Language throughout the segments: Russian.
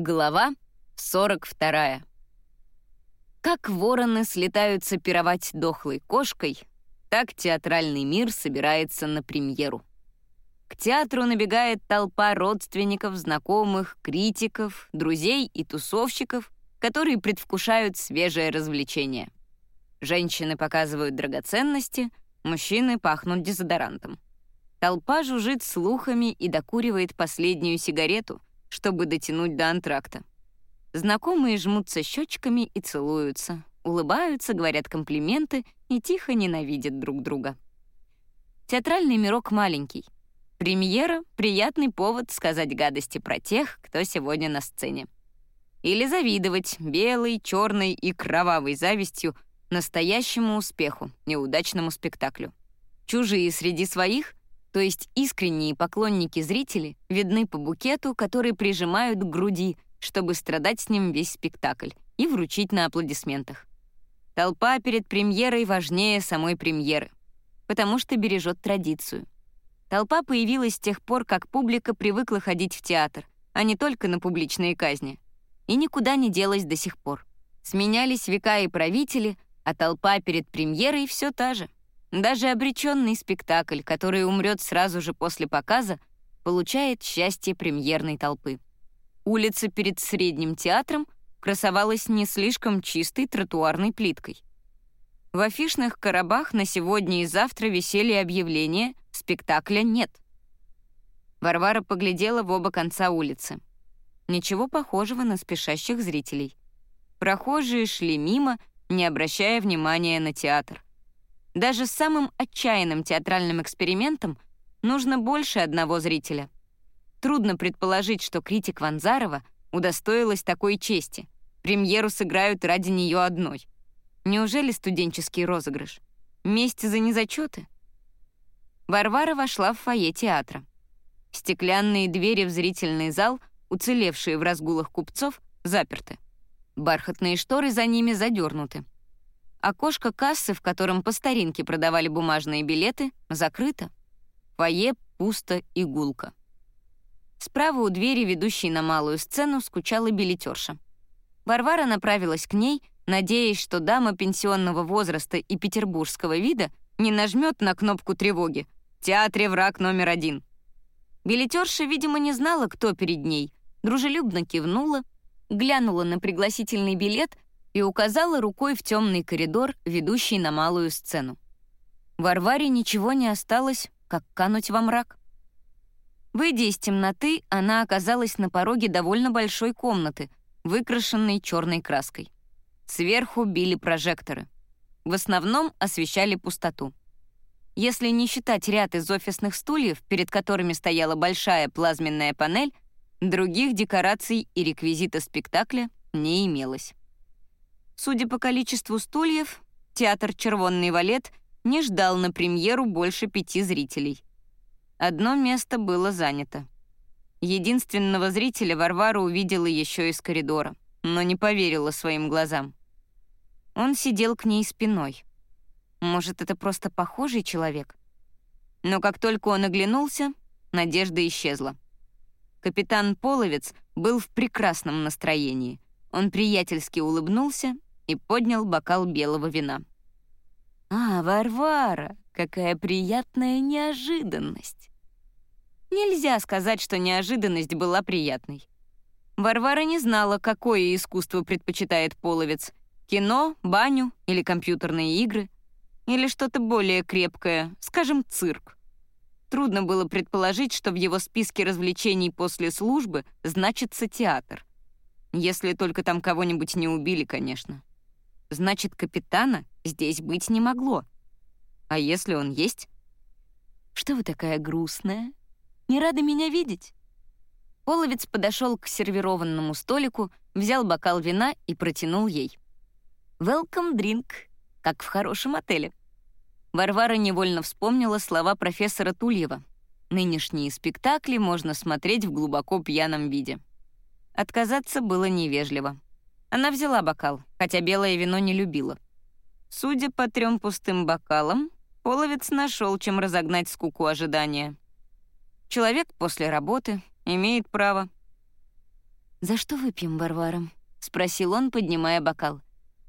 Глава 42. Как вороны слетаются пировать дохлой кошкой, так театральный мир собирается на премьеру. К театру набегает толпа родственников, знакомых, критиков, друзей и тусовщиков, которые предвкушают свежее развлечение. Женщины показывают драгоценности, мужчины пахнут дезодорантом. Толпа жужжит слухами и докуривает последнюю сигарету — чтобы дотянуть до антракта. Знакомые жмутся щечками и целуются, улыбаются, говорят комплименты и тихо ненавидят друг друга. Театральный мирок маленький. Премьера — приятный повод сказать гадости про тех, кто сегодня на сцене. Или завидовать белой, черной и кровавой завистью настоящему успеху, неудачному спектаклю. Чужие среди своих то есть искренние поклонники-зрители видны по букету, который прижимают к груди, чтобы страдать с ним весь спектакль и вручить на аплодисментах. Толпа перед премьерой важнее самой премьеры, потому что бережет традицию. Толпа появилась с тех пор, как публика привыкла ходить в театр, а не только на публичные казни. И никуда не делась до сих пор. Сменялись века и правители, а толпа перед премьерой все та же — даже обреченный спектакль, который умрет сразу же после показа, получает счастье премьерной толпы. Улица перед Средним театром красовалась не слишком чистой тротуарной плиткой. В афишных коробах на сегодня и завтра висели объявления «Спектакля нет». Варвара поглядела в оба конца улицы. Ничего похожего на спешащих зрителей. Прохожие шли мимо, не обращая внимания на театр. Даже самым отчаянным театральным экспериментом нужно больше одного зрителя. Трудно предположить, что критик Ванзарова удостоилась такой чести. Премьеру сыграют ради нее одной. Неужели студенческий розыгрыш? Месть за незачеты? Варвара вошла в фойе театра. Стеклянные двери в зрительный зал, уцелевшие в разгулах купцов, заперты. Бархатные шторы за ними задернуты. Окошко кассы, в котором по старинке продавали бумажные билеты, закрыто. Фойе пусто и гулко. Справа у двери, ведущей на малую сцену, скучала билетерша. Варвара направилась к ней, надеясь, что дама пенсионного возраста и петербургского вида не нажмет на кнопку тревоги «В театре враг номер один». Билетерша, видимо, не знала, кто перед ней, дружелюбно кивнула, глянула на пригласительный билет — и указала рукой в темный коридор, ведущий на малую сцену. Варваре ничего не осталось, как кануть во мрак. Выйдя из темноты, она оказалась на пороге довольно большой комнаты, выкрашенной черной краской. Сверху били прожекторы. В основном освещали пустоту. Если не считать ряд из офисных стульев, перед которыми стояла большая плазменная панель, других декораций и реквизита спектакля не имелось. Судя по количеству стульев, театр «Червонный валет» не ждал на премьеру больше пяти зрителей. Одно место было занято. Единственного зрителя Варвара увидела еще из коридора, но не поверила своим глазам. Он сидел к ней спиной. Может, это просто похожий человек? Но как только он оглянулся, надежда исчезла. Капитан Половец был в прекрасном настроении. Он приятельски улыбнулся и поднял бокал белого вина. «А, Варвара, какая приятная неожиданность!» Нельзя сказать, что неожиданность была приятной. Варвара не знала, какое искусство предпочитает половец — кино, баню или компьютерные игры, или что-то более крепкое, скажем, цирк. Трудно было предположить, что в его списке развлечений после службы значится театр. Если только там кого-нибудь не убили, конечно. Значит, капитана здесь быть не могло. А если он есть? Что вы такая грустная? Не рада меня видеть? Половец подошел к сервированному столику, взял бокал вина и протянул ей. «Welcome drink», как в хорошем отеле. Варвара невольно вспомнила слова профессора Тульева. «Нынешние спектакли можно смотреть в глубоко пьяном виде». Отказаться было невежливо. Она взяла бокал, хотя белое вино не любила. Судя по трем пустым бокалам, половец нашел, чем разогнать скуку ожидания. Человек после работы имеет право. «За что выпьем, Варвара?» — спросил он, поднимая бокал.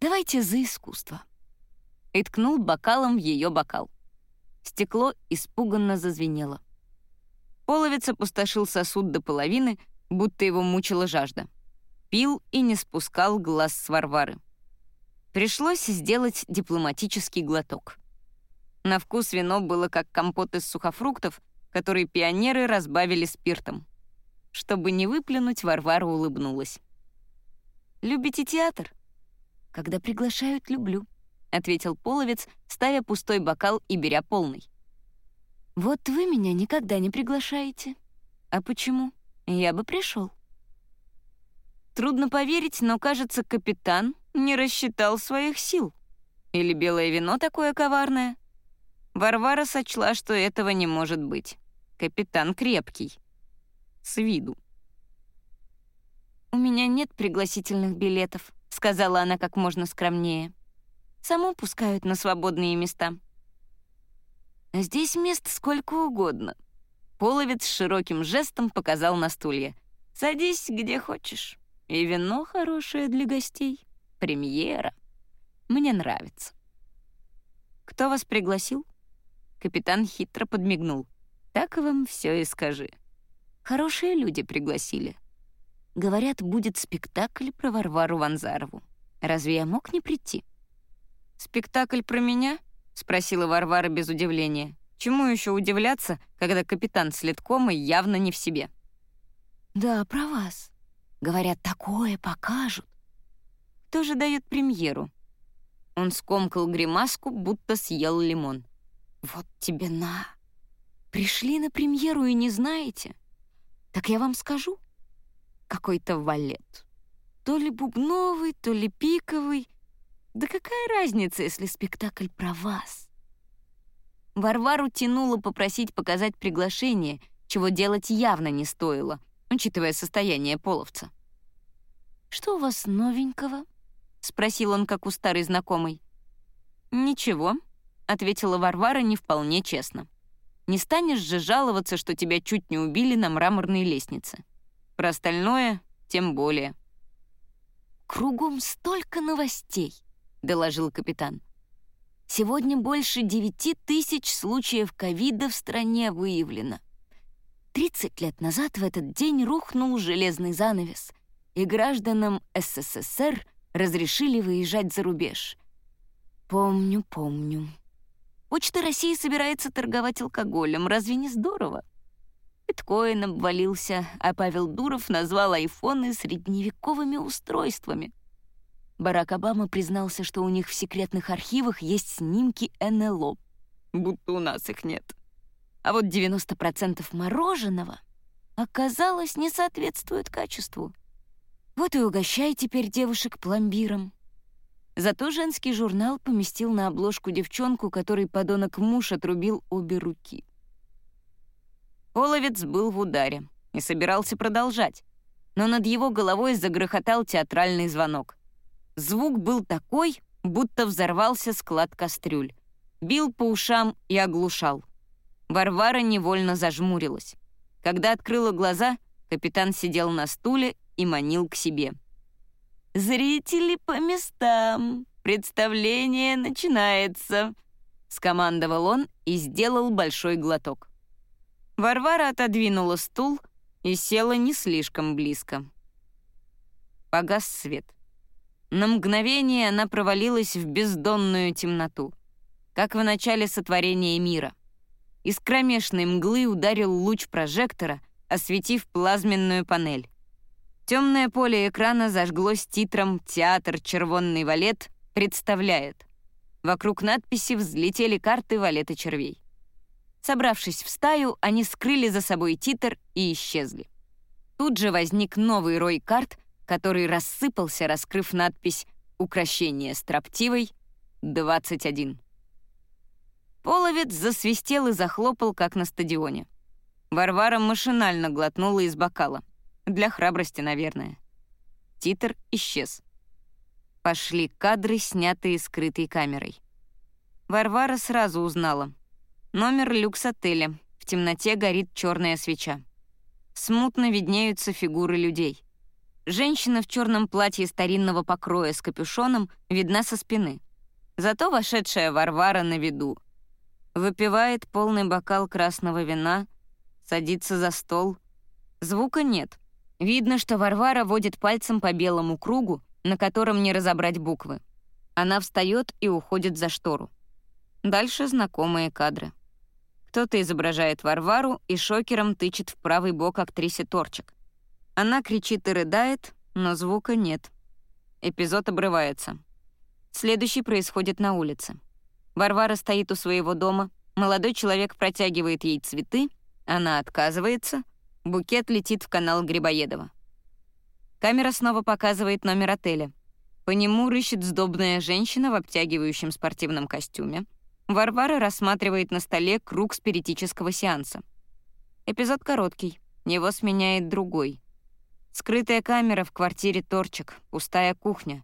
«Давайте за искусство». И ткнул бокалом в ее бокал. Стекло испуганно зазвенело. Половец опустошил сосуд до половины, будто его мучила жажда. Пил и не спускал глаз с Варвары. Пришлось сделать дипломатический глоток. На вкус вино было как компот из сухофруктов, который пионеры разбавили спиртом. Чтобы не выплюнуть, Варвара улыбнулась. «Любите театр?» «Когда приглашают, люблю», — ответил половец, ставя пустой бокал и беря полный. «Вот вы меня никогда не приглашаете. А почему? Я бы пришел. Трудно поверить, но, кажется, капитан не рассчитал своих сил. Или белое вино такое коварное? Варвара сочла, что этого не может быть. Капитан крепкий. С виду. «У меня нет пригласительных билетов», — сказала она как можно скромнее. «Саму пускают на свободные места». «Здесь мест сколько угодно». Половец широким жестом показал на стулья. «Садись где хочешь. И вино хорошее для гостей. Премьера. Мне нравится». «Кто вас пригласил?» Капитан хитро подмигнул. «Так вам все и скажи. Хорошие люди пригласили. Говорят, будет спектакль про Варвару Ванзарову. Разве я мог не прийти?» «Спектакль про меня?» — спросила Варвара без удивления. «Чему еще удивляться, когда капитан с летком и явно не в себе?» «Да, про вас. Говорят, такое покажут». «Кто же дает премьеру?» Он скомкал гримаску, будто съел лимон. «Вот тебе на! Пришли на премьеру и не знаете? Так я вам скажу. Какой-то валет. То ли бубновый, то ли пиковый. Да какая разница, если спектакль про вас?» Варвару тянуло попросить показать приглашение, чего делать явно не стоило, учитывая состояние половца. «Что у вас новенького?» — спросил он, как у старой знакомой. «Ничего», ответила Варвара не вполне честно. Не станешь же жаловаться, что тебя чуть не убили на мраморной лестнице. Про остальное тем более. «Кругом столько новостей», — доложил капитан. «Сегодня больше девяти тысяч случаев ковида в стране выявлено. Тридцать лет назад в этот день рухнул железный занавес, и гражданам СССР разрешили выезжать за рубеж. Помню, помню. Почта России собирается торговать алкоголем. Разве не здорово? Биткоин обвалился, а Павел Дуров назвал айфоны средневековыми устройствами. Барак Обама признался, что у них в секретных архивах есть снимки НЛО. Будто у нас их нет. А вот 90% мороженого, оказалось, не соответствует качеству. Вот и угощай теперь девушек пломбиром. Зато женский журнал поместил на обложку девчонку, которой подонок муж отрубил обе руки. Половец был в ударе и собирался продолжать, но над его головой загрохотал театральный звонок. Звук был такой, будто взорвался склад кастрюль. Бил по ушам и оглушал. Варвара невольно зажмурилась. Когда открыла глаза, капитан сидел на стуле и манил к себе — «Зрители по местам! Представление начинается!» — скомандовал он и сделал большой глоток. Варвара отодвинула стул и села не слишком близко. Погас свет. На мгновение она провалилась в бездонную темноту, как в начале сотворения мира. Из кромешной мглы ударил луч прожектора, осветив плазменную панель. Темное поле экрана зажглось титром «Театр Червонный валет» представляет. Вокруг надписи взлетели карты валета червей. Собравшись в стаю, они скрыли за собой титр и исчезли. Тут же возник новый рой карт, который рассыпался, раскрыв надпись «Укращение строптивой 21». Половец засвистел и захлопал, как на стадионе. Варвара машинально глотнула из бокала. Для храбрости, наверное. Титр исчез. Пошли кадры, снятые скрытой камерой. Варвара сразу узнала. Номер люкс-отеля. В темноте горит черная свеча. Смутно виднеются фигуры людей. Женщина в черном платье старинного покроя с капюшоном видна со спины. Зато вошедшая Варвара на виду. Выпивает полный бокал красного вина, садится за стол. Звука нет. Видно, что Варвара водит пальцем по белому кругу, на котором не разобрать буквы. Она встает и уходит за штору. Дальше знакомые кадры. Кто-то изображает Варвару и шокером тычет в правый бок актрисе Торчик. Она кричит и рыдает, но звука нет. Эпизод обрывается. Следующий происходит на улице. Варвара стоит у своего дома, молодой человек протягивает ей цветы, она отказывается, букет летит в канал Грибоедова. Камера снова показывает номер отеля. По нему рыщет сдобная женщина в обтягивающем спортивном костюме. Варвара рассматривает на столе круг спиритического сеанса. Эпизод короткий, его сменяет другой — Скрытая камера в квартире Торчик, пустая кухня.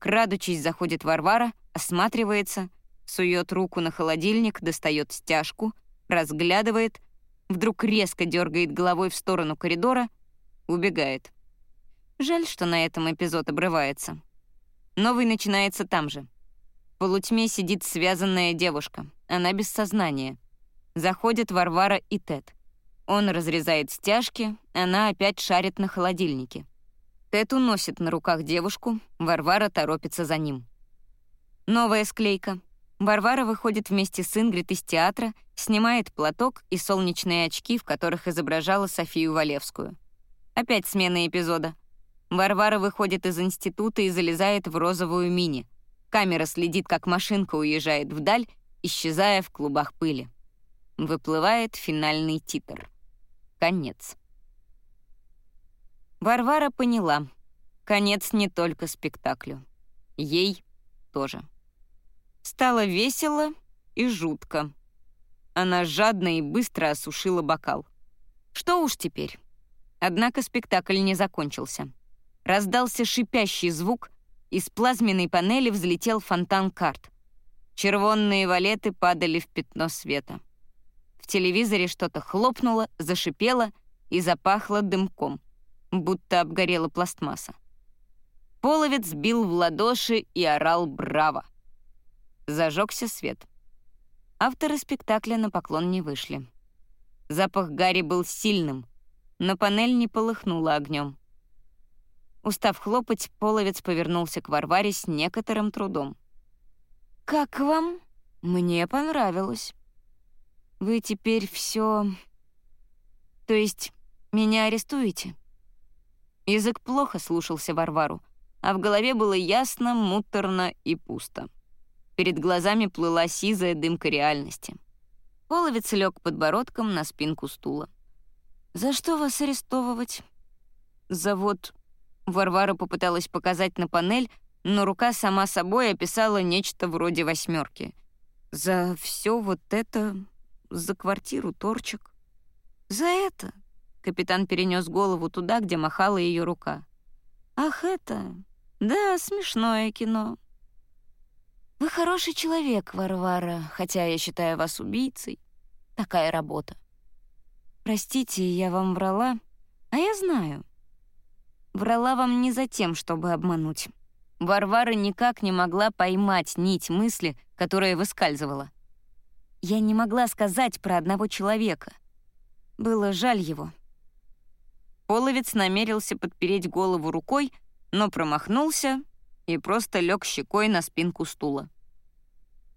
Крадучись заходит Варвара, осматривается, сует руку на холодильник, достает стяжку, разглядывает, вдруг резко дергает головой в сторону коридора, убегает. Жаль, что на этом эпизод обрывается. Новый начинается там же. В полутьме сидит связанная девушка. Она без сознания. Заходят Варвара и Тед. Он разрезает стяжки, она опять шарит на холодильнике. Тед уносит на руках девушку, Варвара торопится за ним. Новая склейка. Варвара выходит вместе с Ингрид из театра, снимает платок и солнечные очки, в которых изображала Софию Валевскую. Опять смена эпизода. Варвара выходит из института и залезает в розовую мини. Камера следит, как машинка уезжает вдаль, исчезая в клубах пыли. Выплывает финальный титр. Конец. Варвара поняла. Конец не только спектаклю. Ей тоже. Стало весело и жутко. Она жадно и быстро осушила бокал. Что уж теперь. Однако спектакль не закончился. Раздался шипящий звук, из плазменной панели взлетел фонтан карт. Червонные валеты падали в пятно света. В телевизоре что-то хлопнуло, зашипело и запахло дымком, будто обгорела пластмасса. Половец бил в ладоши и орал «Браво!». Зажегся свет. Авторы спектакля на поклон не вышли. Запах Гарри был сильным, но панель не полыхнула огнем. Устав хлопать, половец повернулся к Варваре с некоторым трудом. «Как вам?» «Мне понравилось». Вы теперь все... То есть меня арестуете?» Язык плохо слушался Варвару, а в голове было ясно, муторно и пусто. Перед глазами плыла сизая дымка реальности. Половец лег подбородком на спинку стула. «За что вас арестовывать?» «Завод...» Варвара попыталась показать на панель, но рука сама собой описала нечто вроде восьмерки. «За все вот это за квартиру торчик. За это капитан перенес голову туда, где махала ее рука. Ах, это... Да, смешное кино. Вы хороший человек, Варвара, хотя я считаю вас убийцей. Такая работа. Простите, я вам врала, а я знаю. Врала вам не за тем, чтобы обмануть. Варвара никак не могла поймать нить мысли, которая выскальзывала. Я не могла сказать про одного человека. Было жаль его. Половец намерился подпереть голову рукой, но промахнулся и просто лег щекой на спинку стула.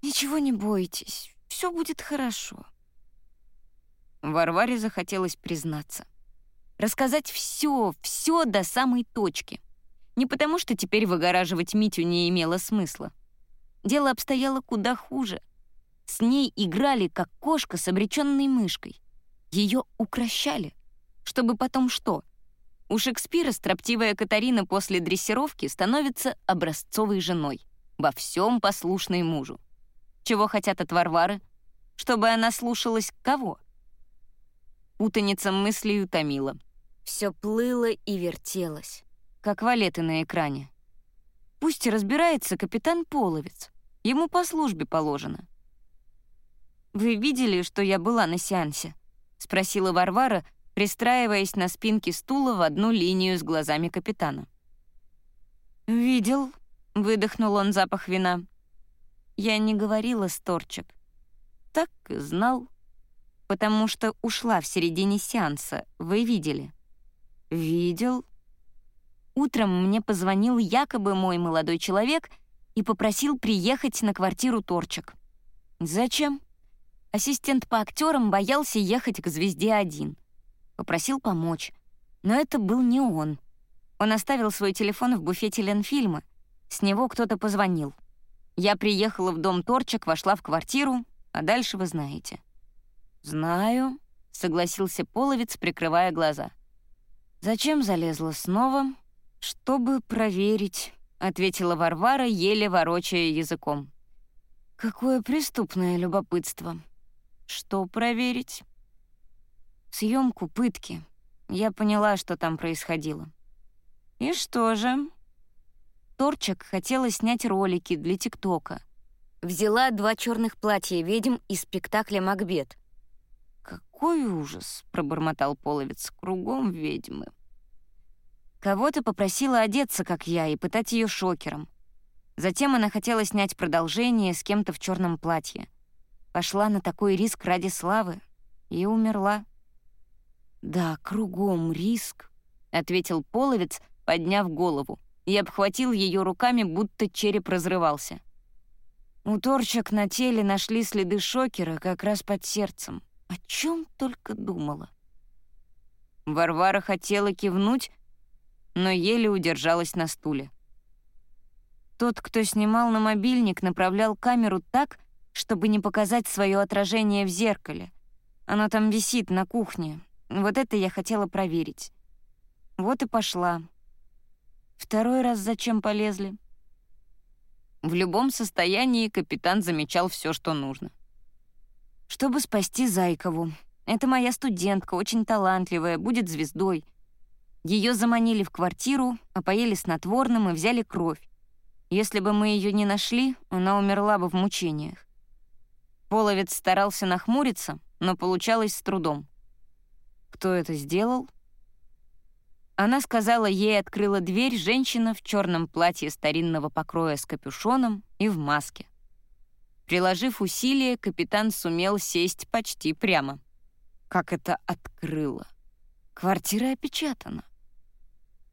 «Ничего не бойтесь, все будет хорошо». Варваре захотелось признаться. Рассказать все, все до самой точки. Не потому, что теперь выгораживать Митю не имело смысла. Дело обстояло куда хуже. С ней играли, как кошка с обреченной мышкой. Ее укращали. Чтобы потом что? У Шекспира строптивая Катарина после дрессировки становится образцовой женой, во всем послушной мужу. Чего хотят от Варвары? Чтобы она слушалась кого? Путаница мыслей утомила. Все плыло и вертелось, как валеты на экране. Пусть разбирается капитан Половец. Ему по службе положено. «Вы видели, что я была на сеансе?» — спросила Варвара, пристраиваясь на спинке стула в одну линию с глазами капитана. «Видел», — выдохнул он запах вина. «Я не говорила с Торчик. Так и знал. Потому что ушла в середине сеанса, вы видели?» «Видел». Утром мне позвонил якобы мой молодой человек и попросил приехать на квартиру Торчик. «Зачем?» Ассистент по актерам боялся ехать к «Звезде» один. Попросил помочь. Но это был не он. Он оставил свой телефон в буфете Ленфильма. С него кто-то позвонил. Я приехала в дом Торчик, вошла в квартиру, а дальше вы знаете. «Знаю», — согласился Половец, прикрывая глаза. «Зачем залезла снова?» «Чтобы проверить», — ответила Варвара, еле ворочая языком. «Какое преступное любопытство. Что проверить?» «Съемку пытки. Я поняла, что там происходило». «И что же?» Торчик хотела снять ролики для ТикТока. Взяла два черных платья ведьм из спектакля «Макбет». «Какой ужас!» — пробормотал Половец. «Кругом ведьмы». Кого-то попросила одеться, как я, и пытать ее шокером. Затем она хотела снять продолжение с кем-то в черном платье. Пошла на такой риск ради славы и умерла. «Да, кругом риск», — ответил Половец, подняв голову, и обхватил ее руками, будто череп разрывался. У торчек на теле нашли следы шокера как раз под сердцем. О чем только думала. Варвара хотела кивнуть, но еле удержалась на стуле. Тот, кто снимал на мобильник, направлял камеру так, чтобы не показать свое отражение в зеркале. Оно там висит на кухне. Вот это я хотела проверить. Вот и пошла. Второй раз зачем полезли? В любом состоянии капитан замечал все, что нужно. Чтобы спасти Зайкову. Это моя студентка, очень талантливая, будет звездой — ее заманили в квартиру, опоели снотворным и взяли кровь. Если бы мы ее не нашли, она умерла бы в мучениях. Половец старался нахмуриться, но получалось с трудом. Кто это сделал? Она сказала, ей открыла дверь женщина в черном платье старинного покроя с капюшоном и в маске. Приложив усилия, капитан сумел сесть почти прямо. Как это открыла? Квартира опечатана.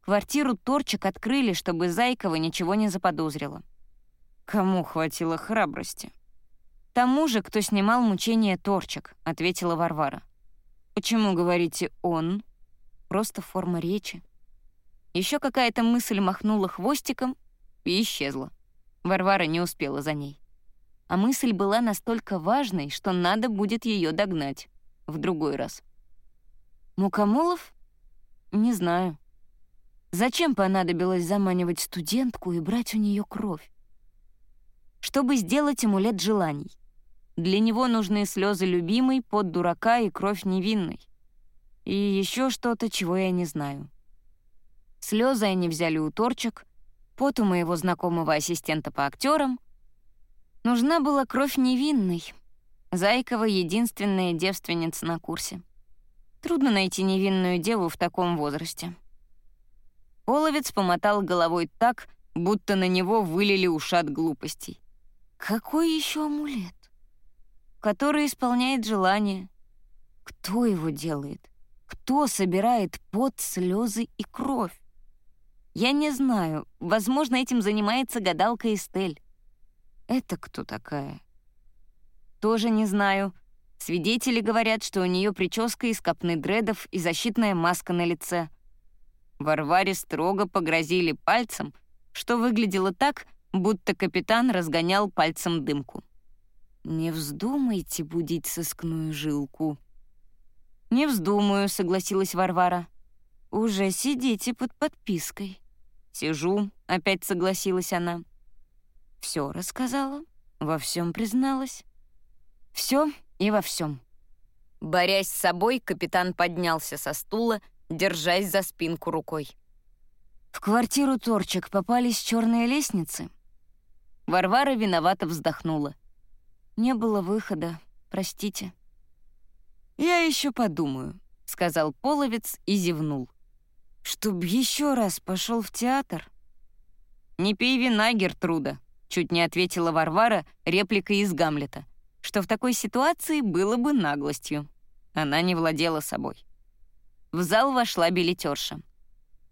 Квартиру Торчик открыли, чтобы Зайкова ничего не заподозрила. Кому хватило храбрости? Тому же, кто снимал мучение Торчик, ответила Варвара. Почему говорите «он»? Просто форма речи. Еще какая-то мысль махнула хвостиком и исчезла. Варвара не успела за ней. А мысль была настолько важной, что надо будет ее догнать в другой раз. Мукомолов? Не знаю. Зачем понадобилось заманивать студентку и брать у нее кровь? Чтобы сделать амулет желаний. Для него нужны слезы любимой, под дурака и кровь невинной. И еще что-то, чего я не знаю. Слезы они взяли у торчек, пот у моего знакомого ассистента по актерам. Нужна была кровь невинной. Зайкова — единственная девственница на курсе. Трудно найти невинную деву в таком возрасте. Половец помотал головой так, будто на него вылили ушат глупостей. Какой еще амулет? Который исполняет желание. Кто его делает? Кто собирает пот, слезы и кровь? Я не знаю. Возможно, этим занимается гадалка Эстель. Это кто такая? Тоже не знаю. Свидетели говорят, что у нее прическа из копны дредов и защитная маска на лице. Варваре строго погрозили пальцем, что выглядело так, будто капитан разгонял пальцем дымку. «Не вздумайте будить сыскную жилку». «Не вздумаю», — согласилась Варвара. «Уже сидите под подпиской». «Сижу», — опять согласилась она. Все рассказала, во всем призналась. Все и во всем. Борясь с собой, капитан поднялся со стула держась за спинку рукой. В квартиру Торчик попались черные лестницы. Варвара виновато вздохнула. Не было выхода, простите. «Я еще подумаю», — сказал Половец и зевнул. «Чтоб еще раз пошел в театр?» «Не пей вина, Гертруда», — чуть не ответила Варвара репликой из Гамлета, что в такой ситуации было бы наглостью. Она не владела собой. В зал вошла билетерша.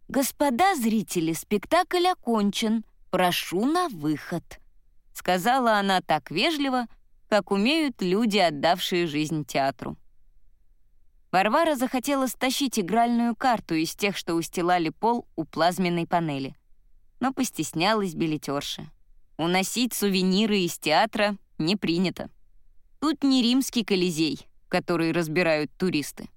«Господа зрители, спектакль окончен. Прошу на выход», — сказала она так вежливо, как умеют люди, отдавшие жизнь театру. Варвара захотела стащить игральную карту из тех, что устилали пол у плазменной панели. Но постеснялась билетерша. Уносить сувениры из театра не принято. Тут не римский колизей, который разбирают туристы.